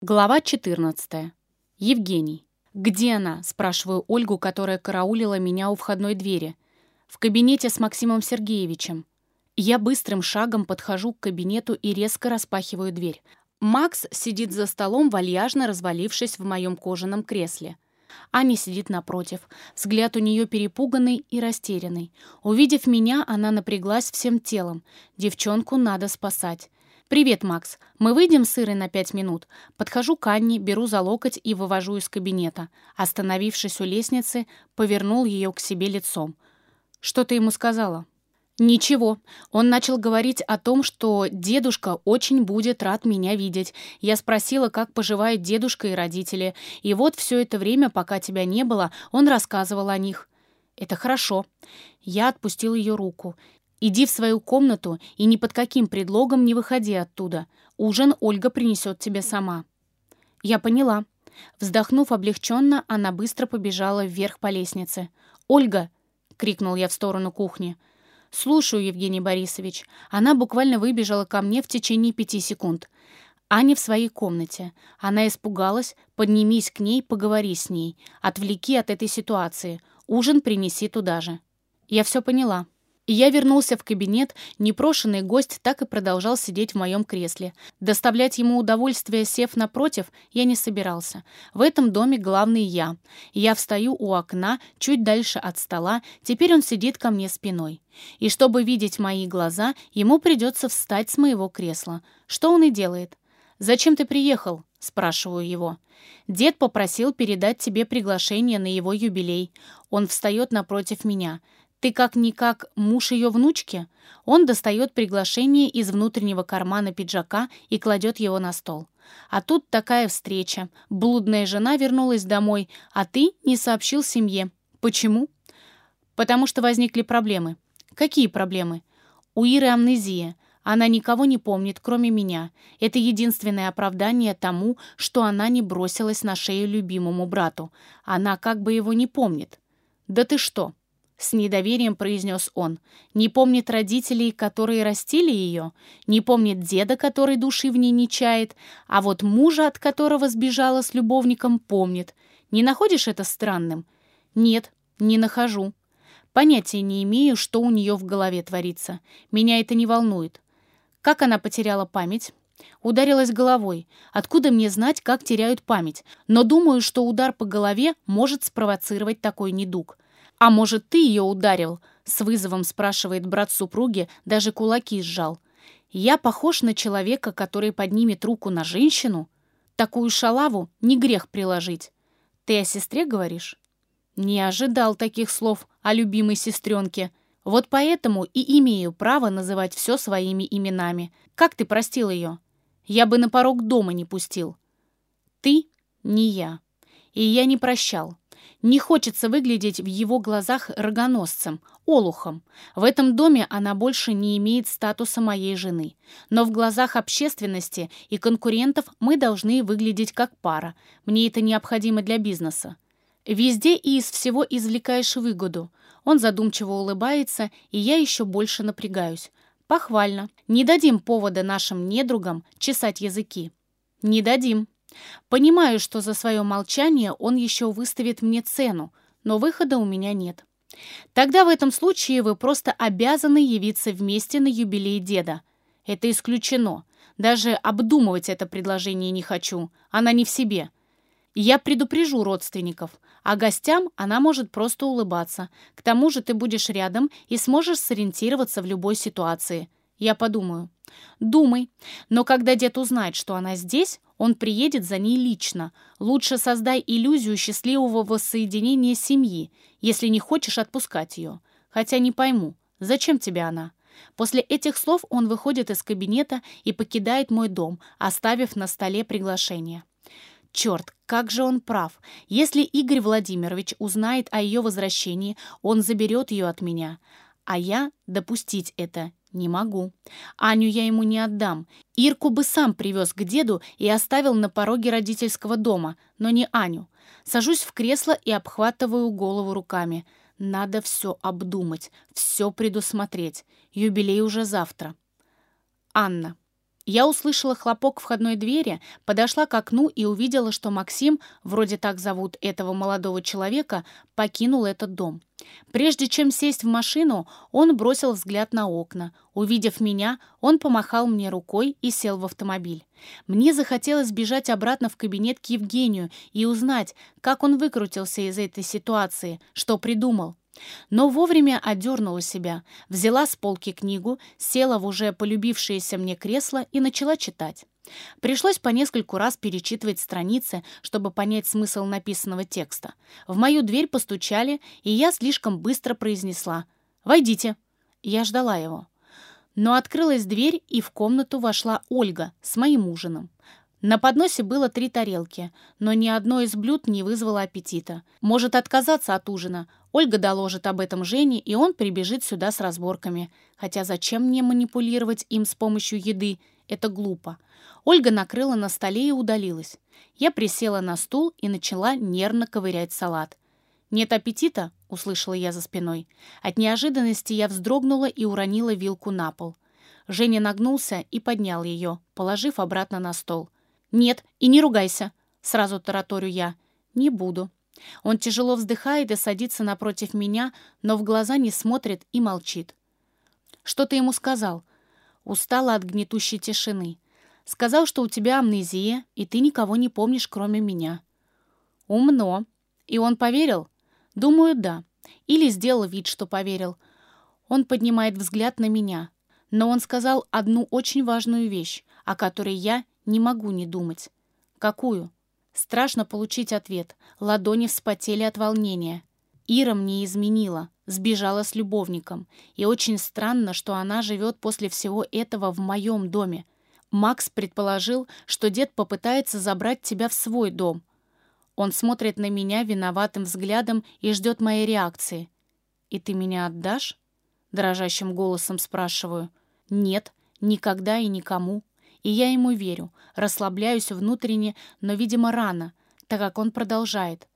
Глава 14. Евгений. «Где она?» – спрашиваю Ольгу, которая караулила меня у входной двери. «В кабинете с Максимом Сергеевичем». Я быстрым шагом подхожу к кабинету и резко распахиваю дверь. Макс сидит за столом, вальяжно развалившись в моем кожаном кресле. Аня сидит напротив. Взгляд у нее перепуганный и растерянный. Увидев меня, она напряглась всем телом. Девчонку надо спасать. «Привет, Макс. Мы выйдем с Ирой на пять минут?» Подхожу к Анне, беру за локоть и вывожу из кабинета. Остановившись у лестницы, повернул ее к себе лицом. «Что ты ему сказала?» «Ничего. Он начал говорить о том, что дедушка очень будет рад меня видеть. Я спросила, как поживают дедушка и родители. И вот все это время, пока тебя не было, он рассказывал о них». «Это хорошо». Я отпустил ее руку. Иди в свою комнату и ни под каким предлогом не выходи оттуда. Ужин Ольга принесет тебе сама». «Я поняла». Вздохнув облегченно, она быстро побежала вверх по лестнице. «Ольга!» — крикнул я в сторону кухни. «Слушаю, Евгений Борисович». Она буквально выбежала ко мне в течение пяти секунд. Аня в своей комнате. Она испугалась. Поднимись к ней, поговори с ней. Отвлеки от этой ситуации. Ужин принеси туда же. Я все поняла. И я вернулся в кабинет, непрошенный гость так и продолжал сидеть в моем кресле. Доставлять ему удовольствие, сев напротив, я не собирался. В этом доме главный я. Я встаю у окна, чуть дальше от стола, теперь он сидит ко мне спиной. И чтобы видеть мои глаза, ему придется встать с моего кресла. Что он и делает. «Зачем ты приехал?» — спрашиваю его. «Дед попросил передать тебе приглашение на его юбилей. Он встает напротив меня». Ты как-никак муж ее внучки? Он достает приглашение из внутреннего кармана пиджака и кладет его на стол. А тут такая встреча. Блудная жена вернулась домой, а ты не сообщил семье. Почему? Потому что возникли проблемы. Какие проблемы? У Иры амнезия. Она никого не помнит, кроме меня. Это единственное оправдание тому, что она не бросилась на шею любимому брату. Она как бы его не помнит. Да ты что? С недоверием произнес он. Не помнит родителей, которые растили ее, не помнит деда, который души в ней не чает, а вот мужа, от которого сбежала с любовником, помнит. Не находишь это странным? Нет, не нахожу. Понятия не имею, что у нее в голове творится. Меня это не волнует. Как она потеряла память? Ударилась головой. Откуда мне знать, как теряют память? Но думаю, что удар по голове может спровоцировать такой недуг. «А может, ты ее ударил?» — с вызовом спрашивает брат супруги, даже кулаки сжал. «Я похож на человека, который поднимет руку на женщину? Такую шалаву не грех приложить. Ты о сестре говоришь?» Не ожидал таких слов о любимой сестренке. Вот поэтому и имею право называть все своими именами. Как ты простил ее? Я бы на порог дома не пустил. Ты не я. И я не прощал. Не хочется выглядеть в его глазах рогоносцем, олухом. В этом доме она больше не имеет статуса моей жены. Но в глазах общественности и конкурентов мы должны выглядеть как пара. Мне это необходимо для бизнеса. Везде и из всего извлекаешь выгоду. Он задумчиво улыбается, и я еще больше напрягаюсь. Похвально. Не дадим повода нашим недругам чесать языки. Не дадим. Понимаю, что за свое молчание он еще выставит мне цену, но выхода у меня нет. Тогда в этом случае вы просто обязаны явиться вместе на юбилей деда. Это исключено. Даже обдумывать это предложение не хочу. Она не в себе. Я предупрежу родственников, а гостям она может просто улыбаться. К тому же ты будешь рядом и сможешь сориентироваться в любой ситуации. Я подумаю. Думай. Но когда дед узнает, что она здесь, он приедет за ней лично. Лучше создай иллюзию счастливого воссоединения семьи, если не хочешь отпускать ее. Хотя не пойму, зачем тебе она? После этих слов он выходит из кабинета и покидает мой дом, оставив на столе приглашение. Черт, как же он прав. Если Игорь Владимирович узнает о ее возвращении, он заберет ее от меня. А я допустить это не могу. Аню я ему не отдам. Ирку бы сам привез к деду и оставил на пороге родительского дома, но не Аню. Сажусь в кресло и обхватываю голову руками. Надо все обдумать, все предусмотреть. Юбилей уже завтра. Анна. Я услышала хлопок входной двери, подошла к окну и увидела, что Максим, вроде так зовут этого молодого человека, покинул этот дом. Прежде чем сесть в машину, он бросил взгляд на окна. Увидев меня, он помахал мне рукой и сел в автомобиль. Мне захотелось бежать обратно в кабинет к Евгению и узнать, как он выкрутился из этой ситуации, что придумал. Но вовремя одернула себя, взяла с полки книгу, села в уже полюбившееся мне кресло и начала читать. Пришлось по нескольку раз перечитывать страницы, чтобы понять смысл написанного текста. В мою дверь постучали, и я слишком быстро произнесла «Войдите». Я ждала его. Но открылась дверь, и в комнату вошла Ольга с моим ужином. На подносе было три тарелки, но ни одно из блюд не вызвало аппетита. Может отказаться от ужина. Ольга доложит об этом Жене, и он прибежит сюда с разборками. Хотя зачем мне манипулировать им с помощью еды? Это глупо. Ольга накрыла на столе и удалилась. Я присела на стул и начала нервно ковырять салат. «Нет аппетита?» — услышала я за спиной. От неожиданности я вздрогнула и уронила вилку на пол. Женя нагнулся и поднял ее, положив обратно на стол. «Нет, и не ругайся», — сразу тараторю я. «Не буду». Он тяжело вздыхает и садится напротив меня, но в глаза не смотрит и молчит. «Что ты ему сказал?» Устала от гнетущей тишины. «Сказал, что у тебя амнезия, и ты никого не помнишь, кроме меня». «Умно. И он поверил?» «Думаю, да. Или сделал вид, что поверил». Он поднимает взгляд на меня. Но он сказал одну очень важную вещь, о которой я не могу не думать. Какую? Страшно получить ответ. Ладони вспотели от волнения. Ира мне изменила, сбежала с любовником. И очень странно, что она живет после всего этого в моем доме. Макс предположил, что дед попытается забрать тебя в свой дом. Он смотрит на меня виноватым взглядом и ждет моей реакции. «И ты меня отдашь?» Дрожащим голосом спрашиваю. «Нет, никогда и никому». И я ему верю, расслабляюсь внутренне, но, видимо, рано, так как он продолжает.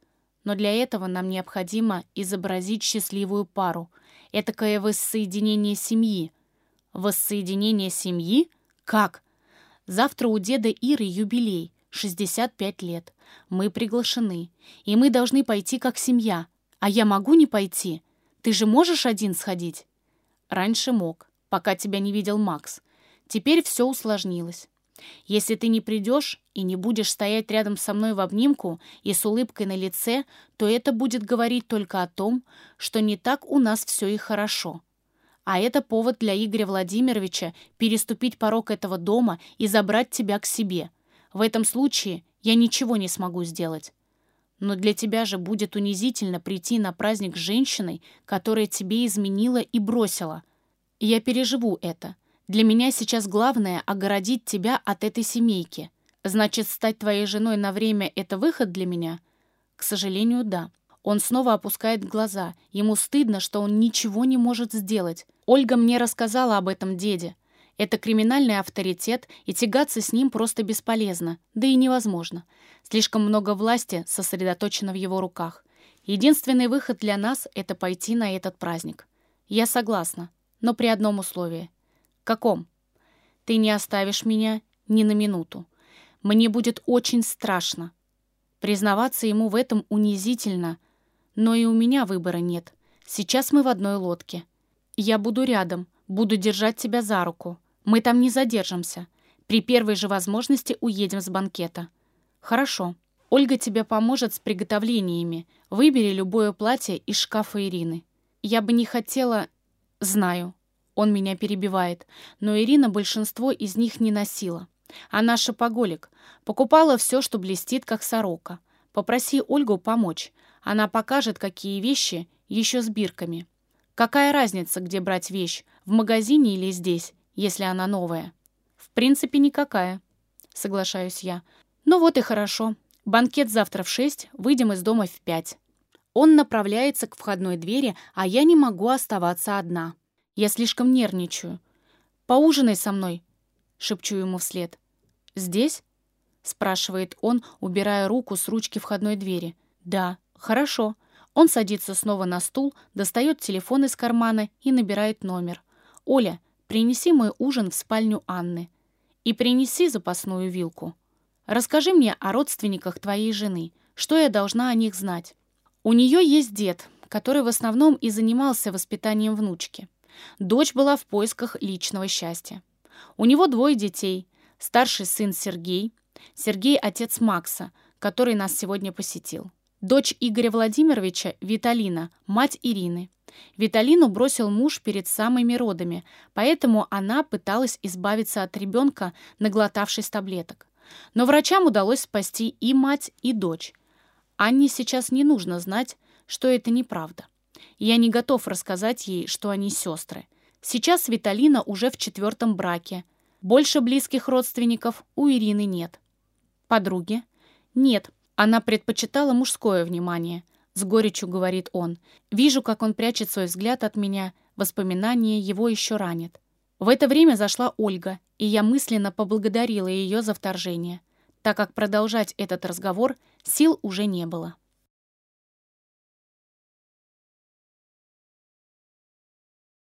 Но для этого нам необходимо изобразить счастливую пару. Этакое воссоединение семьи. Воссоединение семьи? Как? Завтра у деда Иры юбилей, 65 лет. Мы приглашены, и мы должны пойти как семья. А я могу не пойти? Ты же можешь один сходить? Раньше мог, пока тебя не видел Макс. Теперь все усложнилось. Если ты не придешь и не будешь стоять рядом со мной в обнимку и с улыбкой на лице, то это будет говорить только о том, что не так у нас все и хорошо. А это повод для Игоря Владимировича переступить порог этого дома и забрать тебя к себе. В этом случае я ничего не смогу сделать. Но для тебя же будет унизительно прийти на праздник с женщиной, которая тебе изменила и бросила. Я переживу это. Для меня сейчас главное — огородить тебя от этой семейки. Значит, стать твоей женой на время — это выход для меня? К сожалению, да. Он снова опускает глаза. Ему стыдно, что он ничего не может сделать. Ольга мне рассказала об этом деде. Это криминальный авторитет, и тягаться с ним просто бесполезно, да и невозможно. Слишком много власти сосредоточено в его руках. Единственный выход для нас — это пойти на этот праздник. Я согласна, но при одном условии — «Каком?» «Ты не оставишь меня ни на минуту. Мне будет очень страшно. Признаваться ему в этом унизительно, но и у меня выбора нет. Сейчас мы в одной лодке. Я буду рядом, буду держать тебя за руку. Мы там не задержимся. При первой же возможности уедем с банкета». «Хорошо. Ольга тебе поможет с приготовлениями. Выбери любое платье из шкафа Ирины. Я бы не хотела...» «Знаю. Он меня перебивает, но Ирина большинство из них не носила. Она шопоголик, покупала все, что блестит, как сорока. Попроси Ольгу помочь. Она покажет, какие вещи еще с бирками. Какая разница, где брать вещь, в магазине или здесь, если она новая? В принципе, никакая, соглашаюсь я. Ну вот и хорошо. Банкет завтра в шесть, выйдем из дома в пять. Он направляется к входной двери, а я не могу оставаться одна. Я слишком нервничаю. «Поужинай со мной», — шепчу ему вслед. «Здесь?» — спрашивает он, убирая руку с ручки входной двери. «Да, хорошо». Он садится снова на стул, достает телефон из кармана и набирает номер. «Оля, принеси мой ужин в спальню Анны». И принеси запасную вилку. Расскажи мне о родственниках твоей жены. Что я должна о них знать? У нее есть дед, который в основном и занимался воспитанием внучки. Дочь была в поисках личного счастья. У него двое детей. Старший сын Сергей. Сергей – отец Макса, который нас сегодня посетил. Дочь Игоря Владимировича – Виталина, мать Ирины. Виталину бросил муж перед самыми родами, поэтому она пыталась избавиться от ребенка, наглотавшись таблеток. Но врачам удалось спасти и мать, и дочь. Анне сейчас не нужно знать, что это неправда. Я не готов рассказать ей, что они сестры. Сейчас Виталина уже в четвертом браке. Больше близких родственников у Ирины нет. Подруги? Нет, она предпочитала мужское внимание. С горечью говорит он. Вижу, как он прячет свой взгляд от меня. Воспоминания его еще ранят. В это время зашла Ольга, и я мысленно поблагодарила ее за вторжение, так как продолжать этот разговор сил уже не было.